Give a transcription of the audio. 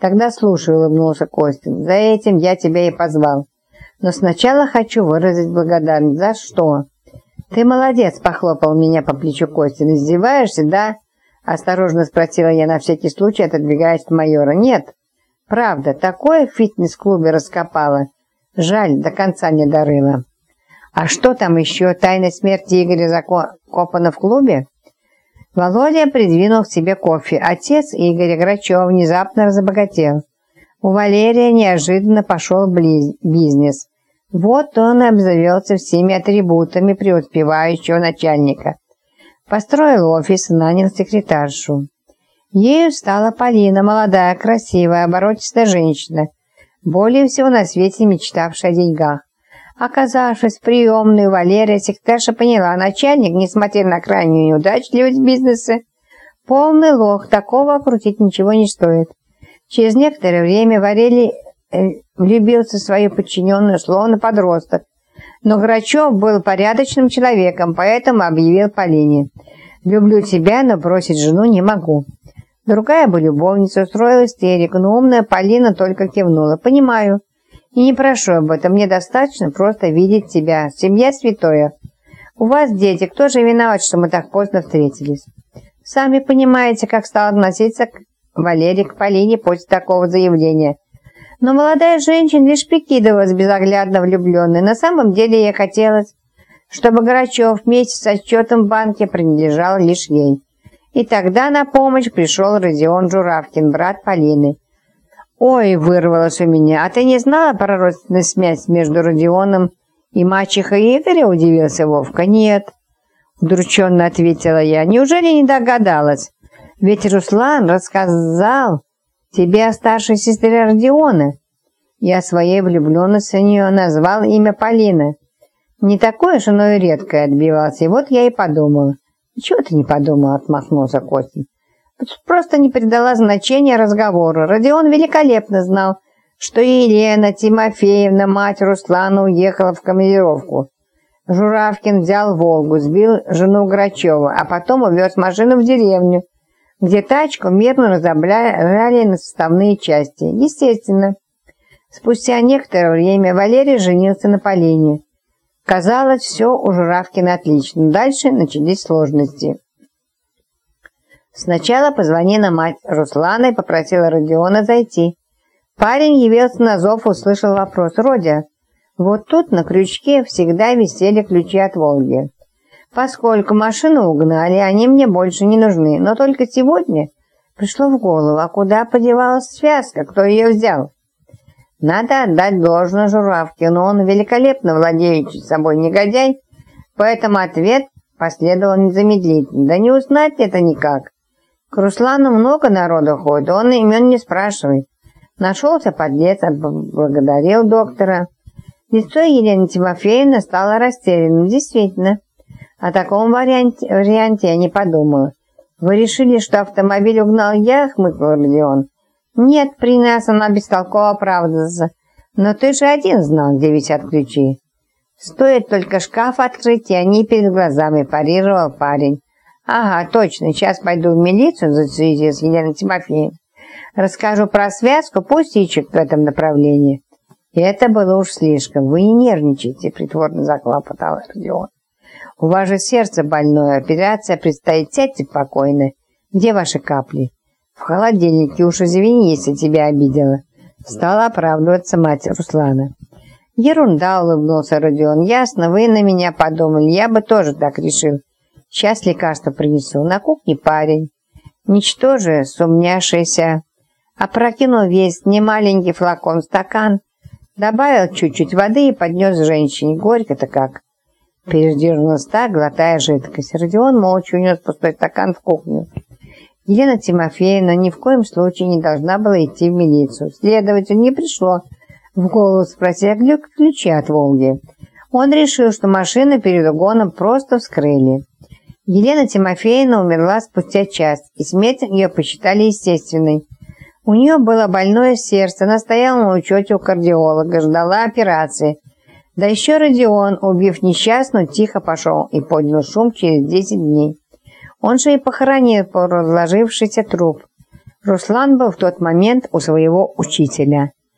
Тогда слушай, улыбнулся Костин. За этим я тебя и позвал. Но сначала хочу выразить благодарность. За что? Ты молодец, похлопал меня по плечу Костин. Издеваешься, да? Осторожно спросила я на всякий случай, отодвигаясь от майора. Нет, правда, такое в фитнес-клубе раскопала. Жаль, до конца не дорыла. А что там еще? Тайна смерти Игоря закопана в клубе? Володя придвинул к себе кофе. Отец Игоря Грачева внезапно разбогател. У Валерия неожиданно пошел бизнес. Вот он обзавелся всеми атрибутами преуспевающего начальника. Построил офис нанял секретаршу. Ею стала Полина, молодая, красивая, оборотистая женщина, более всего на свете мечтавшая о деньгах. Оказавшись в приемной, Валерия секретарша поняла, начальник, несмотря на крайнюю неудачливость бизнеса, полный лох, такого крутить ничего не стоит. Через некоторое время Валерий э, влюбился в свою подчиненную, словно подросток. Но Грачев был порядочным человеком, поэтому объявил Полине. «Люблю тебя, но бросить жену не могу». Другая бы любовница устроила истерику, но умная Полина только кивнула. «Понимаю. И не прошу об этом. Мне достаточно просто видеть тебя. Семья святое. У вас дети. Кто же виноват, что мы так поздно встретились?» Сами понимаете, как стал относиться к Валерий к Полине после такого заявления. Но молодая женщина лишь прикидывалась безоглядно влюбленной. На самом деле ей хотелось, чтобы Грачев вместе с отчетом банке принадлежал лишь ей. И тогда на помощь пришел Родион Журавкин, брат Полины. «Ой!» – вырвалось у меня. «А ты не знала про родственную связь между Родионом и мачехой Игоря?» – удивился Вовка. «Нет», – удрученно ответила я. «Неужели не догадалась? Ведь Руслан рассказал тебе о старшей сестре Родиона. Я своей влюбленности в нее назвал имя Полина. Не такое же, но и редкое отбивался. И вот я и подумал. Чего ты не подумал, отмахнулся Костин. Просто не придала значения разговору. Родион великолепно знал, что Елена Тимофеевна, мать Руслана, уехала в командировку. Журавкин взял «Волгу», сбил жену Грачева, а потом увез машину в деревню, где тачку мирно разобрали на составные части. Естественно. Спустя некоторое время Валерий женился на Полине. Казалось, все у Журавкина отлично. Дальше начались сложности. Сначала позвонила мать Руслана и попросила Родиона зайти. Парень явился на зов, услышал вопрос. «Родя, вот тут на крючке всегда висели ключи от Волги. Поскольку машину угнали, они мне больше не нужны. Но только сегодня пришло в голову, а куда подевалась связка, кто ее взял? Надо отдать должное Журавке, но он великолепно владеющий собой негодяй, поэтому ответ последовал незамедлительно. Да не узнать это никак. К Руслану много народу ходит, он имен не спрашивает. Нашелся подлец, благодарил доктора. Лицо Елены Тимофеевны стало растерянным. Действительно, о таком варианте, варианте я не подумала. Вы решили, что автомобиль угнал я, хмыкнул Родион. Нет, при нас она бестолково оправдывается. Но ты же один знал, где висят ключи. Стоит только шкаф открыть, и они перед глазами парировал парень. Ага, точно, сейчас пойду в милицию за связи с Еленой Тимофеевной. Расскажу про связку, пусть ищут в этом направлении. И это было уж слишком. Вы не нервничайте, притворно заклопотал Родион. У вас же сердце больное, операция предстоит, сядьте спокойно. Где ваши капли? В холодильнике, уж извини, если тебя обидела. Стала оправдываться мать Руслана. Ерунда, улыбнулся Родион. Ясно, вы на меня подумали, я бы тоже так решил. Сейчас лекарство принесу. На кухне парень. Ничтоже, сумняшийся. Опрокинул весь немаленький флакон стакан, добавил чуть-чуть воды и поднес женщине. Горько-то как. Передернулась так, глотая жидкость. Родион молча унес пустой стакан в кухню. Елена Тимофеевна ни в коем случае не должна была идти в милицию. Следователь не пришло в голову спросить, а где ключи от «Волги». Он решил, что машину перед угоном просто вскрыли. Елена Тимофеевна умерла спустя час, и смерть ее посчитали естественной. У нее было больное сердце, она стояла на учете у кардиолога, ждала операции – да еще Родион, убив несчастную, тихо пошел и поднял шум через 10 дней. Он же и похоронил разложившийся труп. Руслан был в тот момент у своего учителя.